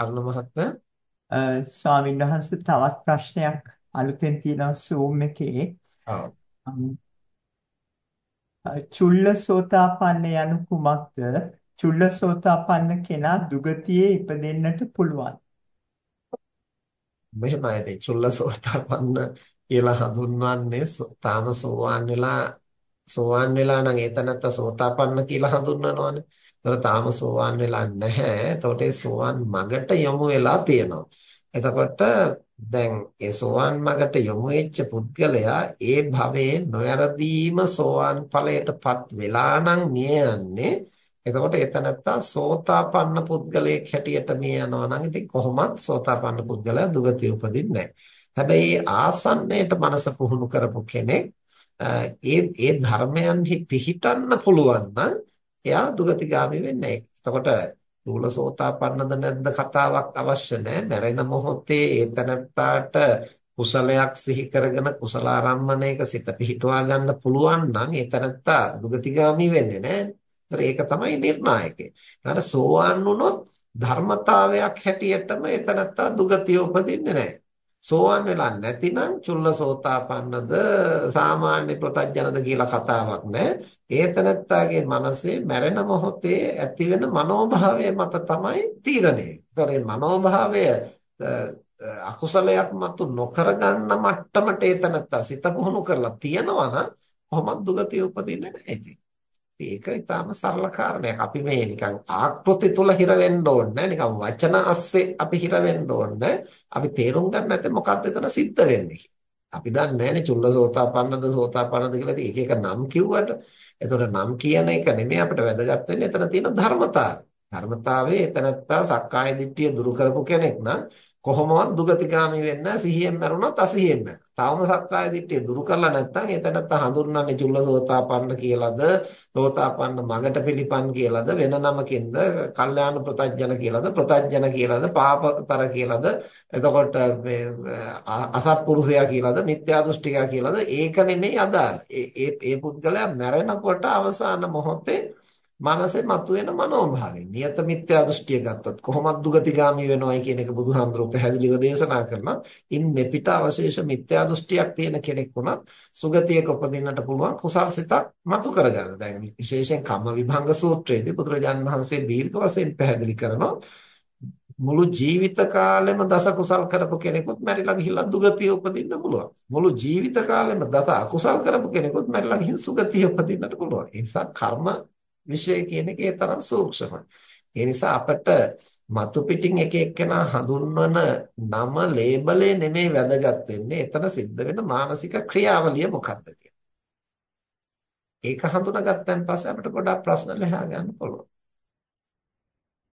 අරුණ මහත්මයා ස්වාමීන් වහන්සේ තවත් ප්‍රශ්නයක් අලුතෙන් තියෙනවා Zoom එකේ. ඔව්. චුල්ලසෝතාපන්න යනු කුමක්ද? චුල්ලසෝතාපන්න කෙනා දුගතියේ ඉපදෙන්නට පුළුවන්. මෙහෙමයි චුල්ලසෝතාපන්න කියලා හඳුන්වන්නේ තාම සෝවාන් වෙලා සෝවාන් වෙලා නම් ඒතනත්ත සෝතාපන්න කියලා හඳුන්වනවානේ. ඒතර තාම සෝවාන් වෙලා නැහැ. එතකොට ඒ සෝවාන් මගට යොමු වෙලා තියෙනවා. එතකොට දැන් ඒ සෝවාන් මගට යොමු වෙච්ච පුද්ගලයා ඒ භවයේ නොයරදීම සෝවාන් ඵලයටපත් වෙලා නම් මිය යන්නේ. එතකොට එතනත්තා සෝතාපන්න පුද්ගලයෙක් හැටියට මිය යනවා නම් ඉතින් කොහොමත් සෝතාපන්න පුද්ගලයා දුගතිය උපදින්නේ නැහැ. හැබැයි ආසන්නයට මනස පුහුණු කරපු කෙනෙක් ඒ ඒ ධර්මයන්හි පිහිටන්න පුළුවන් නම් එයා දුගතිගාමි වෙන්නේ නැහැ. එතකොට මූලසෝතාපන්නද නැද්ද කතාවක් අවශ්‍ය නැහැ. මැරෙන මොහොතේ ඒතනත්තාට කුසලයක් සිහි කරගෙන කුසලාරම්මණයක සිත පිහිටුවා ගන්න පුළුවන් නම් ඒතනත්තා දුගතිගාමි වෙන්නේ නැහැ. ඒක තමයි නිර්ණායකය. ඊට සෝවාන් වුණොත් ධර්මතාවයක් හැටියටම එතනත්තා දුගතිය උපදින්නේ නැහැ. සෝවන් වෙලා නැතිනම් චුල්ලසෝතාපන්නද සාමාන්‍ය ප්‍රතඥද කියලා කතාවක් නැහැ. ඒතනත්තාගේ මනසේ මැරෙන මොහොතේ ඇතිවෙන මනෝභාවය මත තමයි තීරණය. ඒතකොට මේ මනෝභාවය අකුසලයක් මතු නොකර ගන්න මට්ටමට ඒතනත්තා සිත පුහුණු කරලා තියනවා නම් කොහොමද දුගතිය උපදින්නේ නැහැ ඒක ඊටාම සරල කාරණයක්. අපි මේ නිකන් ආකෘති තුල හිර වෙන්න ඕනේ නිකන් වචන අස්සේ අපි හිර වෙන්න ඕනේ අපි තේරුම් ගන්න නැත්නම් මොකක්ද එතන සිද්ධ වෙන්නේ? අපි දන්නේ නැහැනේ චුල්ලසෝතාපන්නද සෝතාපන්නද කියලා එක එක නම් කිව්වට. එතකොට නම් කියන එක නෙමෙයි අපිට වැදගත් වෙන්නේ. එතන තියෙන ධර්මතාවය. ධර්මතාවයේ එතනත්තා සක්කාය දිට්ඨිය දුරු කරපු කෙනෙක් නම් කොහොමවත් දුගතිගාමී වෙන්න සිහියෙන් මරුණොත් අසිහියෙන් මරන. තවම සක්කාය දිට්ඨිය දුරු කරලා නැත්නම් එතනත් හඳුන්වන්නේ චුල්ලසෝතාපන්න කියලාද, සෝතාපන්න මගට පිළිපන් කියලාද, වෙන නමකින්ද, කල්යාණ ප්‍රතඥන කියලාද, ප්‍රතඥන කියලාද, පාපතර කියලාද, එතකොට මේ අසත්පුරුෂයා කියලාද, මිත්‍යා දෘෂ්ටිකයා කියලාද, ඒක නෙමෙයි අදාළ. ඒ ඒ පුද්ගලයා මැරෙනකොට අවසාන මොහොතේ මනසේ මතුවෙන මනෝභාවය. නියත මිත්‍යා දෘෂ්ටිය ගත්තොත් කොහොමද දුගතිගාමී වෙනවයි කියන එක බුදුහාමුදුරුවෝ පැහැදිලිව දේශනා කරනවා. ඉන් මෙපිට අවශේෂ මිත්‍යා දෘෂ්ටියක් තියෙන කෙනෙක් වුණත් සුගතියක උපදින්නට පුළුවන් කුසල්සිතක් මතු කරගන්න. දැන් විශේෂයෙන් කම්ම විභංග සූත්‍රයේදී බුදුරජාණන් වහන්සේ දීර්ඝ වශයෙන් පැහැදිලි කරනවා මුළු ජීවිත කාලෙම දස කුසල් කරපු කෙනෙකුත් මැරිලා ගිහිල්ලා දුගතිය උපදින්න පුළුවන්. මුළු ජීවිත කාලෙම දස අකුසල් කරපු කෙනෙකුත් මැරිලා ගිහින් සුගතිය උපදින්නට පුළුවන්. ඒ නිසා කර්ම විෂය කියන එක ඒ තරම් සූක්ෂමයි. ඒ නිසා අපට මතු පිටින් එක එක්කෙනා හඳුන්වන නම ලේබලේ නෙමෙයි වැදගත් වෙන්නේ. එතන සිද්ධ වෙන මානසික ක්‍රියාවලිය මොකක්ද ඒක හඳුනාගත්තන් පස්සේ අපිට ගොඩාක් ප්‍රශ්න ලැහා ගන්න පුළුවන්.